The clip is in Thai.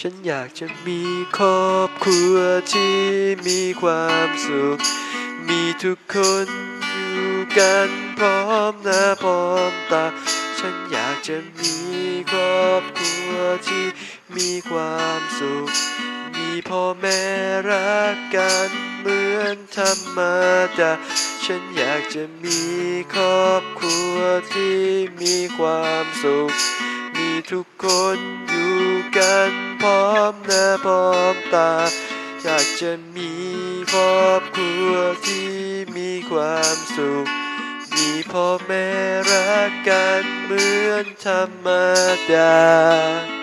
ฉันอยากจะมีครอบครัวที่มีความสุข มีทุกคนอยู่กันพร้อมหน้าพร้อมตา ฉันอยากจะมีครอบครัวที่มีความสุข มีพ่อแม่รักกันเหมือนธรรมดา ฉันอยากจะมีครอบครัวที่มีความสุข มีทุกคนอยู่กัน ร้อมหน้าพร้อมตา อยากจะมีครอบครัวที่มีความสุข มีพ่อแม่รักกันเหมือนธรรมดา